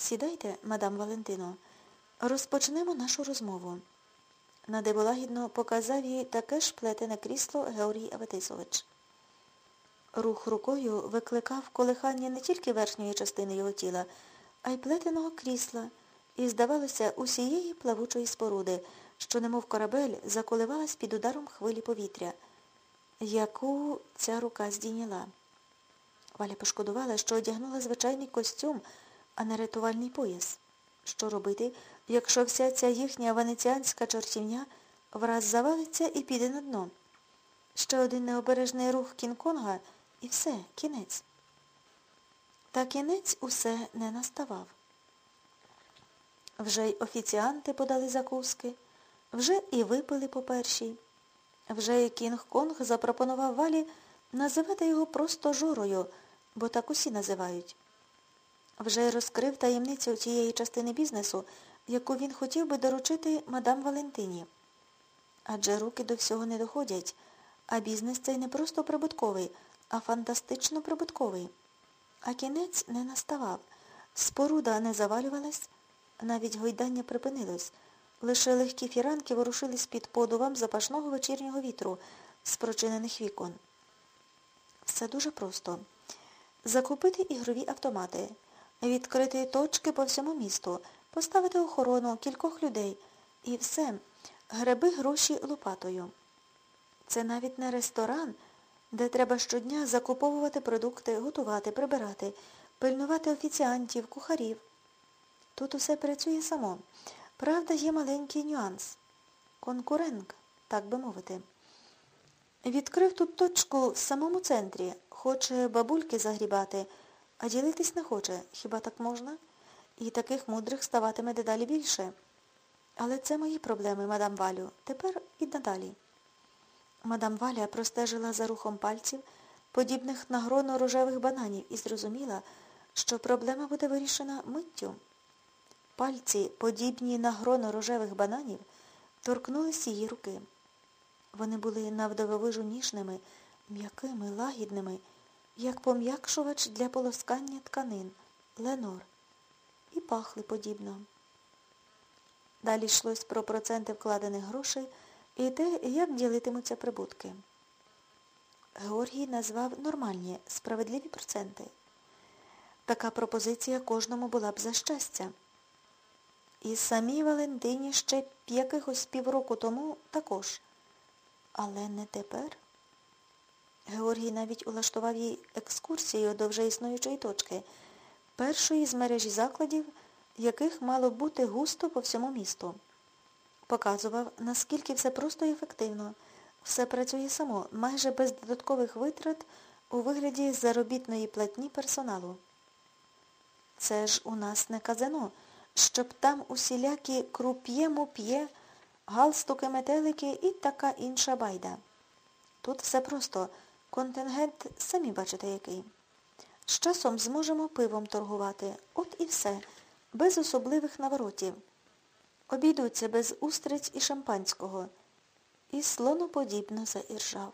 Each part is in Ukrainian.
Сідайте, мадам Валентино. Розпочнемо нашу розмову. Надиволагідно показав їй таке ж плетене крісло Георгій Аветисович. Рух рукою викликав колихання не тільки верхньої частини його тіла, а й плетеного крісла, і, здавалося, усієї плавучої споруди, що, немов корабель, заколивалась під ударом хвилі повітря, яку ця рука здійняла. Валя пошкодувала, що одягнула звичайний костюм, а не рятувальний пояс. Що робити, якщо вся ця їхня венеціанська чортівня враз завалиться і піде на дно? Ще один необережний рух Кінг-Конга і все, кінець. Та кінець усе не наставав. Вже й офіціанти подали закуски, вже і випили по першій. Вже і Кінг-Конг запропонував Валі називати його просто Жорою, бо так усі називають. Вже розкрив таємницю тієї частини бізнесу, яку він хотів би доручити мадам Валентині. Адже руки до всього не доходять, а бізнес цей не просто прибутковий, а фантастично прибутковий. А кінець не наставав. Споруда не завалювалась, навіть гойдання припинилось. Лише легкі фіранки ворушились під подувам запашного вечірнього вітру з прочинених вікон. Все дуже просто. Закупити ігрові автомати, відкрити точки по всьому місту, поставити охорону кількох людей і все, греби гроші лопатою. Це навіть не ресторан, де треба щодня закуповувати продукти, готувати, прибирати, пильнувати офіціантів, кухарів. Тут усе працює само. Правда, є маленький нюанс. Конкурент, так би мовити. Відкрив тут точку в самому центрі. Хоче бабульки загрібати, а ділитись не хоче. Хіба так можна? І таких мудрих ставатиме дедалі більше. Але це мої проблеми, мадам Валю. Тепер і надалі. Мадам Валя простежила за рухом пальців, подібних на гроно рожевих бананів, і зрозуміла, що проблема буде вирішена миттю. Пальці, подібні на гроно рожевих бананів, торкнулись її руки. Вони були навдововижу ніжними, м'якими, лагідними, як пом'якшувач для полоскання тканин, ленор, і пахли подібно. Далі йшлось про проценти вкладених грошей і те, як ділитимуться прибутки. Георгій назвав нормальні, справедливі проценти. Така пропозиція кожному була б за щастя. І самій Валентині ще якихось півроку тому також. Але не тепер. Георгій навіть улаштував їй екскурсію до вже існуючої точки, першої з мережі закладів, яких мало бути густо по всьому місту. Показував, наскільки все просто і ефективно. Все працює само, майже без додаткових витрат у вигляді заробітної платні персоналу. Це ж у нас не казино, щоб там усілякі круп'є-муп'є, галстуки, метелики і така інша байда. Тут все просто. Контингент, самі бачите який. З часом зможемо пивом торгувати. От і все, без особливих наворотів. Обійдуться без устриць і шампанського. І слоноподібно заіржав.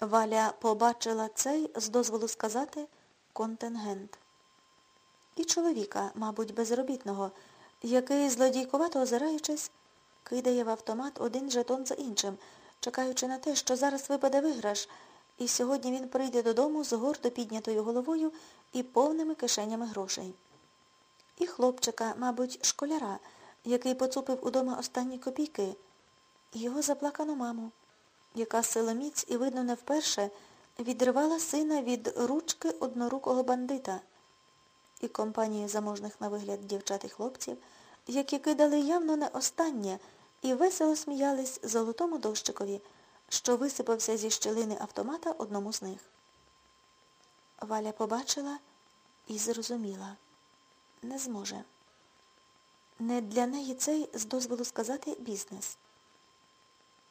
Валя побачила цей, з дозволу сказати, контингент. І чоловіка, мабуть, безробітного, який, злодійкувато озираючись, кидає в автомат один жетон за іншим, чекаючи на те, що зараз випаде виграш, і сьогодні він прийде додому з гордо піднятою головою і повними кишенями грошей. І хлопчика, мабуть, школяра, який поцупив удома останні копійки, і його заплакану маму, яка силоміць і, видно, не вперше, відривала сина від ручки однорукого бандита, і компанію заможних на вигляд дівчат і хлопців, які кидали явно не останнє і весело сміялись золотому дощикові, що висипався зі щелини автомата одному з них. Валя побачила і зрозуміла. Не зможе. Не для неї цей, з дозволу сказати, бізнес.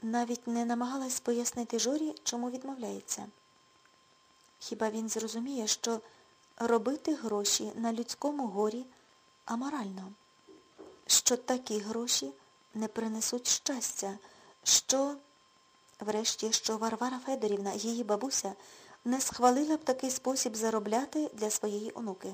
Навіть не намагалась пояснити Жорі, чому відмовляється. Хіба він зрозуміє, що робити гроші на людському горі аморально, що такі гроші не принесуть щастя, що, врешті, що Варвара Федорівна, її бабуся, не схвалила б такий спосіб заробляти для своєї онуки.